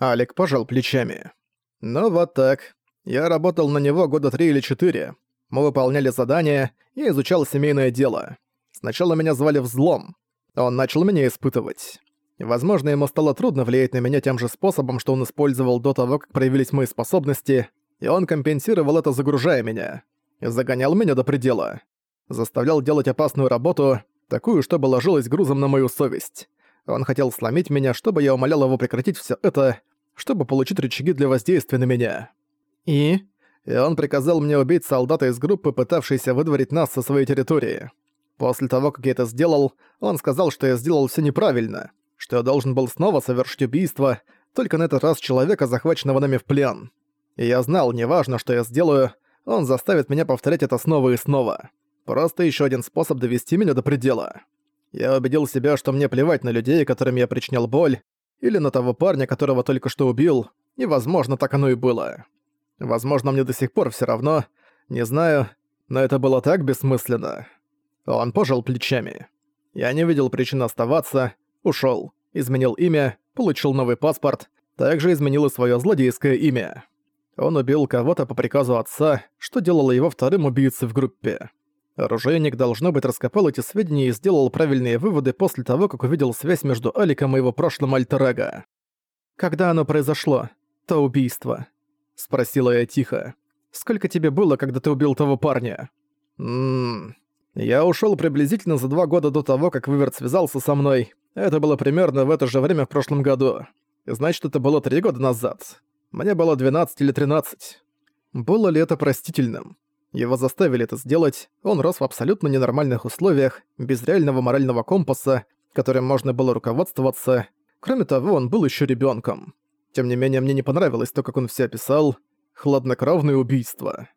Алик пожал плечами. «Ну вот так. Я работал на него года три или четыре. Мы выполняли задания, я изучал семейное дело. Сначала меня звали Взлом. Он начал меня испытывать. Возможно, ему стало трудно влиять на меня тем же способом, что он использовал до того, как проявились мои способности, и он компенсировал это, загружая меня. Загонял меня до предела. Заставлял делать опасную работу, такую, чтобы ложилась грузом на мою совесть. Он хотел сломить меня, чтобы я умолял его прекратить все это, чтобы получить рычаги для воздействия на меня. И? И он приказал мне убить солдата из группы, пытавшейся выдворить нас со своей территории. После того, как я это сделал, он сказал, что я сделал все неправильно, что я должен был снова совершить убийство, только на этот раз человека, захваченного нами в плен. И я знал, неважно, что я сделаю, он заставит меня повторять это снова и снова. Просто еще один способ довести меня до предела. Я убедил себя, что мне плевать на людей, которым я причинял боль, или на того парня, которого только что убил, и, возможно, так оно и было. Возможно, мне до сих пор все равно, не знаю, но это было так бессмысленно. Он пожал плечами. Я не видел причин оставаться, ушел, изменил имя, получил новый паспорт, также изменил и свое злодейское имя. Он убил кого-то по приказу отца, что делало его вторым убийцей в группе. Оружейник, должно быть, раскопал эти сведения и сделал правильные выводы после того, как увидел связь между Аликом и его прошлым альтер «Когда оно произошло? То убийство?» — спросила я тихо. «Сколько тебе было, когда ты убил того парня?» «Ммм... Я ушел приблизительно за два года до того, как Выверт связался со мной. Это было примерно в это же время в прошлом году. Значит, это было три года назад. Мне было 12 или 13. Было ли это простительным? Его заставили это сделать, он рос в абсолютно ненормальных условиях, без реального морального компаса, которым можно было руководствоваться. Кроме того, он был еще ребенком. Тем не менее, мне не понравилось то, как он все описал. Хладнокровное убийство.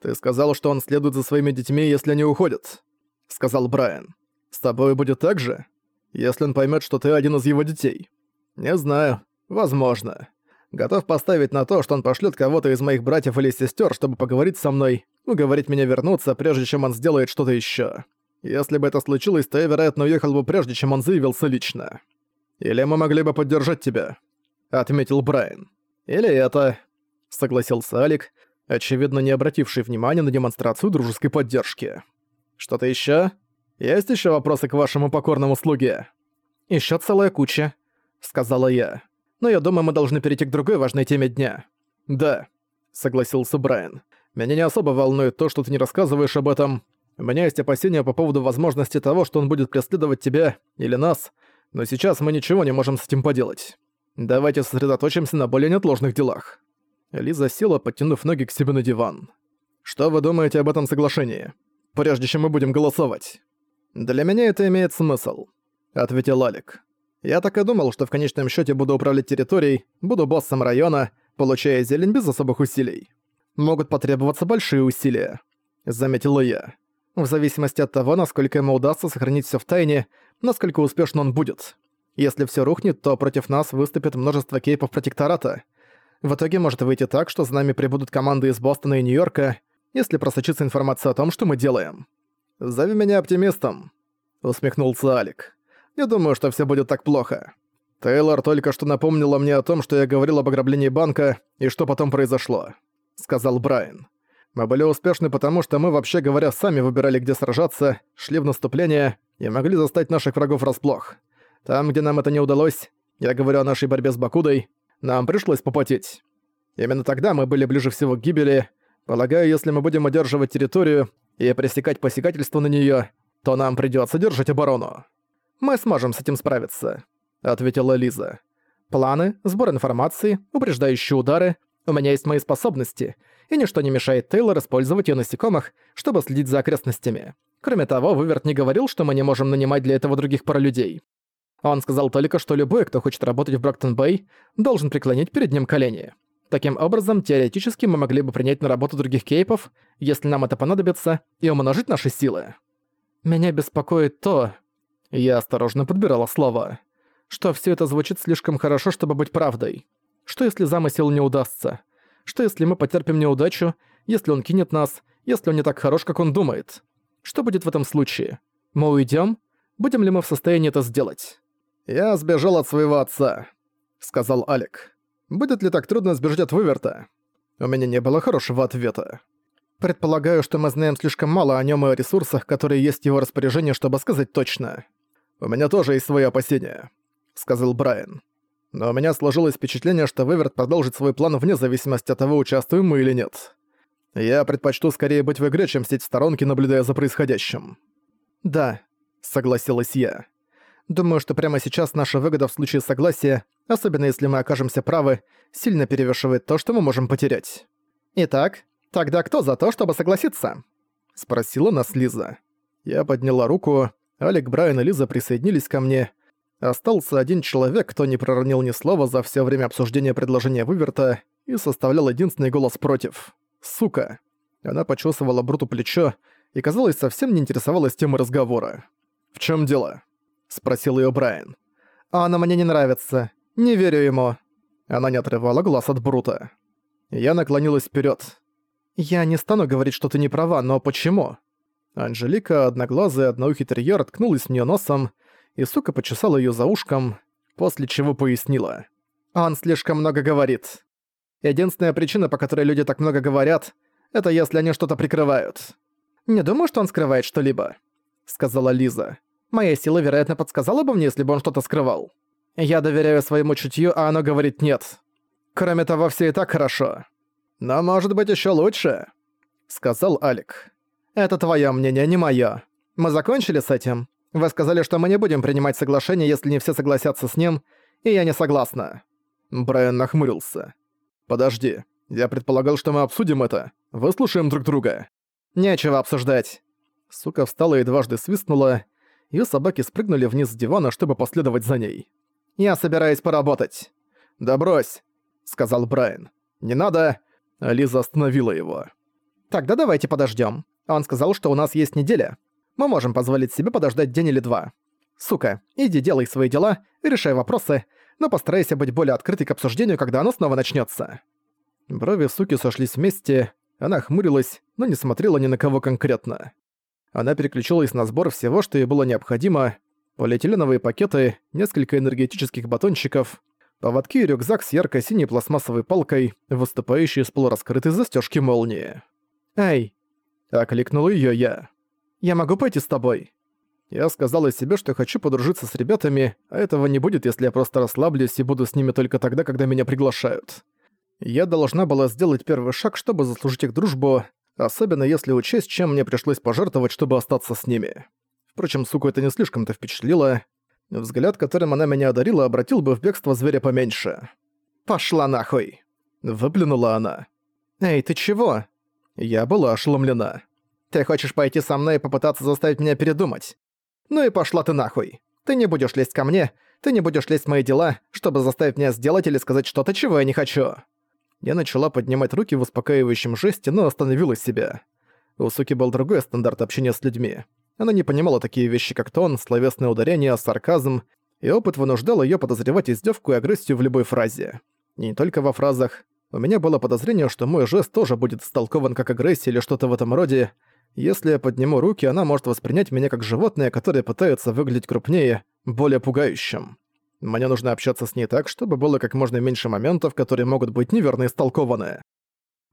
«Ты сказал, что он следует за своими детьми, если они уходят», — сказал Брайан. «С тобой будет так же? Если он поймет, что ты один из его детей?» «Не знаю. Возможно. Готов поставить на то, что он пошлет кого-то из моих братьев или сестер, чтобы поговорить со мной, уговорить меня вернуться, прежде чем он сделает что-то еще. Если бы это случилось, то я, вероятно, уехал бы прежде, чем он заявился лично. Или мы могли бы поддержать тебя», — отметил Брайан. «Или это...» — согласился Алик, очевидно, не обративший внимания на демонстрацию дружеской поддержки. «Что-то еще? Есть еще вопросы к вашему покорному слуге?» «Ещё целая куча», — сказала я. «Но я думаю, мы должны перейти к другой важной теме дня». «Да», — согласился Брайан. Меня не особо волнует то, что ты не рассказываешь об этом. У меня есть опасения по поводу возможности того, что он будет преследовать тебя или нас, но сейчас мы ничего не можем с этим поделать. Давайте сосредоточимся на более неотложных делах». Лиза села, подтянув ноги к себе на диван. «Что вы думаете об этом соглашении? Прежде чем мы будем голосовать?» «Для меня это имеет смысл», — ответил Алик. «Я так и думал, что в конечном счете буду управлять территорией, буду боссом района, получая зелень без особых усилий могут потребоваться большие усилия», — заметила я. «В зависимости от того, насколько ему удастся сохранить всё в тайне, насколько успешно он будет. Если всё рухнет, то против нас выступит множество кейпов протектората. В итоге может выйти так, что за нами прибудут команды из Бостона и Нью-Йорка, если просочится информация о том, что мы делаем. «Зови меня оптимистом», — усмехнулся Алик. «Не думаю, что всё будет так плохо. Тейлор только что напомнила мне о том, что я говорил об ограблении банка и что потом произошло. — сказал Брайан. «Мы были успешны потому, что мы, вообще говоря, сами выбирали, где сражаться, шли в наступление и могли застать наших врагов врасплох. Там, где нам это не удалось, я говорю о нашей борьбе с Бакудой, нам пришлось попотеть. Именно тогда мы были ближе всего к гибели. Полагаю, если мы будем удерживать территорию и пресекать посягательство на неё, то нам придётся держать оборону. Мы сможем с этим справиться», — ответила Лиза. «Планы, сбор информации, упреждающие удары, у меня есть мои способности, и ничто не мешает Тейлор использовать её насекомых, чтобы следить за окрестностями. Кроме того, Выверт не говорил, что мы не можем нанимать для этого других паралюдей. Он сказал только, что любой, кто хочет работать в Брактон-Бэй, должен преклонить перед ним колени. Таким образом, теоретически мы могли бы принять на работу других кейпов, если нам это понадобится, и умножить наши силы. Меня беспокоит то... Я осторожно подбирала слова. Что всё это звучит слишком хорошо, чтобы быть правдой. Что если замысел не удастся? Что если мы потерпим неудачу, если он кинет нас, если он не так хорош, как он думает? Что будет в этом случае? Мы уйдем? Будем ли мы в состоянии это сделать? «Я сбежал от своего отца», — сказал Алек. Будет ли так трудно сбежать от выверта? У меня не было хорошего ответа. Предполагаю, что мы знаем слишком мало о нем и о ресурсах, которые есть в его распоряжении, чтобы сказать точно. У меня тоже есть свои опасения, сказал Брайан. Но у меня сложилось впечатление, что Выверт продолжит свой план вне зависимости от того, участвуем мы или нет. Я предпочту скорее быть в игре, чем сидеть в сторонке, наблюдая за происходящим. Да, согласилась я. Думаю, что прямо сейчас наша выгода в случае согласия, особенно если мы окажемся правы, сильно перевешивает то, что мы можем потерять. Итак, тогда кто за то, чтобы согласиться? Спросила нас Лиза. Я подняла руку, Алик, Брайан и Лиза присоединились ко мне, Остался один человек, кто не проронил ни слова за все время обсуждения предложения Выверта и составлял единственный голос против. Сука. Она почесывала Бруту плечо и, казалось, совсем не интересовалась темой разговора. «В чем дело?» — спросил ее Брайан. «А она мне не нравится. Не верю ему». Она не отрывала глаз от Брута. Я наклонилась вперед. «Я не стану говорить, что ты не права, но почему?» Анжелика, одноглазая, одноухий терьер, ткнулась в неё носом, и сука почесала её за ушком, после чего пояснила. «Он слишком много говорит. Единственная причина, по которой люди так много говорят, это если они что-то прикрывают. Не думаю, что он скрывает что-либо», — сказала Лиза. «Моя сила, вероятно, подсказала бы мне, если бы он что-то скрывал. Я доверяю своему чутью, а оно говорит «нет». Кроме того, все и так хорошо. Но может быть еще лучше», — сказал Алик. «Это твое мнение, не моё. Мы закончили с этим?» Вы сказали, что мы не будем принимать соглашение, если не все согласятся с ним, и я не согласна». Брайан нахмурился. «Подожди, я предполагал, что мы обсудим это. Выслушаем друг друга». «Нечего обсуждать». Сука встала и дважды свистнула. Её собаки спрыгнули вниз с дивана, чтобы последовать за ней. «Я собираюсь поработать». «Да брось», — сказал Брайан. «Не надо». Лиза остановила его. «Тогда давайте подождём. Он сказал, что у нас есть неделя. Мы можем позволить себе подождать день или два. Сука, иди делай свои дела, решай вопросы, но постарайся быть более открытой к обсуждению, когда оно снова начнется. Брови суки сошлись вместе, она хмурилась, но не смотрела ни на кого конкретно. Она переключилась на сбор всего, что ей было необходимо, полиэтиленовые пакеты, несколько энергетических батончиков, поводки и рюкзак с ярко-синей пластмассовой палкой, выступающей из полураскрытой застежки молнии. «Эй!» — окликнул ее я. Я могу пойти с тобой?» Я сказала себе, что хочу подружиться с ребятами, а этого не будет, если я просто расслаблюсь и буду с ними только тогда, когда меня приглашают. Я должна была сделать первый шаг, чтобы заслужить их дружбу, особенно если учесть, чем мне пришлось пожертвовать, чтобы остаться с ними. Впрочем, суку это не слишком-то впечатлило. Взгляд, которым она меня одарила, обратил бы в бегство зверя поменьше. «Пошла нахуй!» — выплюнула она. «Эй, ты чего?» Я была ошеломлена. Ты хочешь пойти со мной и попытаться заставить меня передумать? Ну и пошла ты нахуй. Ты не будешь лезть ко мне, ты не будешь лезть в мои дела, чтобы заставить меня сделать или сказать что-то, чего я не хочу». Я начала поднимать руки в успокаивающем жесте, но остановила себя. У Суки был другой стандарт общения с людьми. Она не понимала такие вещи, как тон, словесное ударение, сарказм, и опыт вынуждал её подозревать издевку и агрессию в любой фразе. И не только во фразах. У меня было подозрение, что мой жест тоже будет истолкован как агрессия или что-то в этом роде, если я подниму руки, она может воспринять меня как животное, которое пытается выглядеть крупнее, более пугающим. Мне нужно общаться с ней так, чтобы было как можно меньше моментов, которые могут быть неверно истолкованы.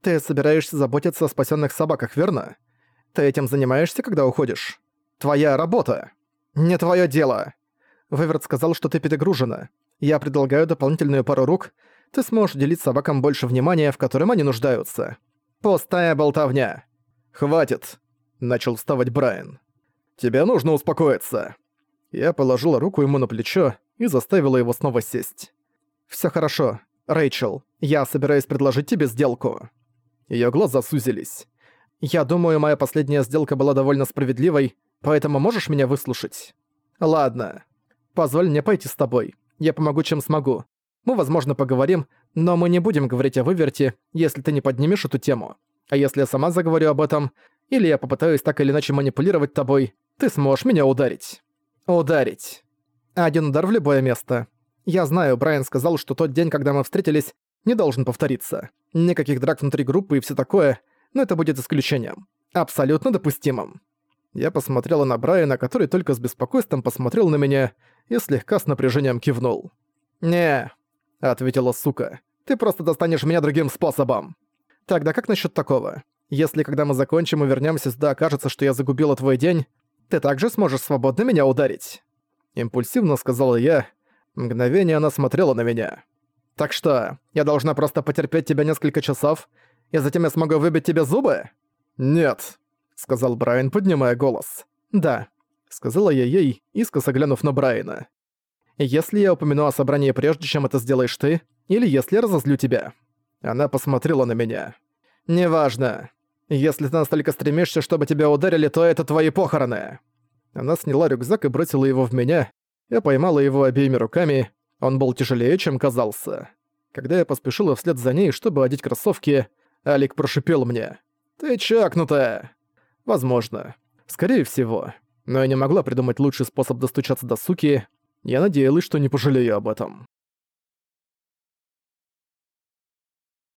Ты собираешься заботиться о спасенных собаках, верно? Ты этим занимаешься, когда уходишь? Твоя работа. Не твое дело. Выверт сказал, что ты перегружена. Я предлагаю дополнительную пару рук. Ты сможешь уделить собакам больше внимания, в котором они нуждаются. Пустая болтовня. Хватит начал вставать Брайан. «Тебе нужно успокоиться». Я положила руку ему на плечо и заставила его снова сесть. «Всё хорошо. Рэйчел, я собираюсь предложить тебе сделку». Её глаза сузились. «Я думаю, моя последняя сделка была довольно справедливой, поэтому можешь меня выслушать?» «Ладно. Позволь мне пойти с тобой. Я помогу, чем смогу. Мы, возможно, поговорим, но мы не будем говорить о выверте, если ты не поднимешь эту тему. А если я сама заговорю об этом, или я попытаюсь так или иначе манипулировать тобой, ты сможешь меня ударить. Ударить. Один удар в любое место. Я знаю, Брайан сказал, что тот день, когда мы встретились, не должен повториться. Никаких драк внутри группы и все такое, но это будет исключением. Абсолютно допустимым. Я посмотрела на Брайана, который только с беспокойством посмотрел на меня и слегка с напряжением кивнул. «Не», — ответила сука, — Ты просто достанешь меня другим способом. Тогда как насчет такого? Если когда мы закончим и вернемся сюда, окажется, что я загубила твой день, ты также сможешь свободно меня ударить. Импульсивно сказала я. Мгновение она смотрела на меня. Так что, я должна просто потерпеть тебя несколько часов, и затем я смогу выбить тебе зубы? Нет, сказал Брайан, поднимая голос. Да, сказала я ей, искоса глянув на Брайана. Если я упомяну о собрании прежде, чем это сделаешь ты, или если разозлю тебя. Она посмотрела на меня. «Неважно. Если ты настолько стремишься, чтобы тебя ударили, то это твои похороны». Она сняла рюкзак и бросила его в меня. Я поймала его обеими руками. Он был тяжелее, чем казался. Когда я поспешила вслед за ней, чтобы одеть кроссовки, Алик прошипел мне. «Ты чакнутая!» Возможно. Скорее всего. Но я не могла придумать лучший способ достучаться до суки. Я надеялась, что не пожалею об этом.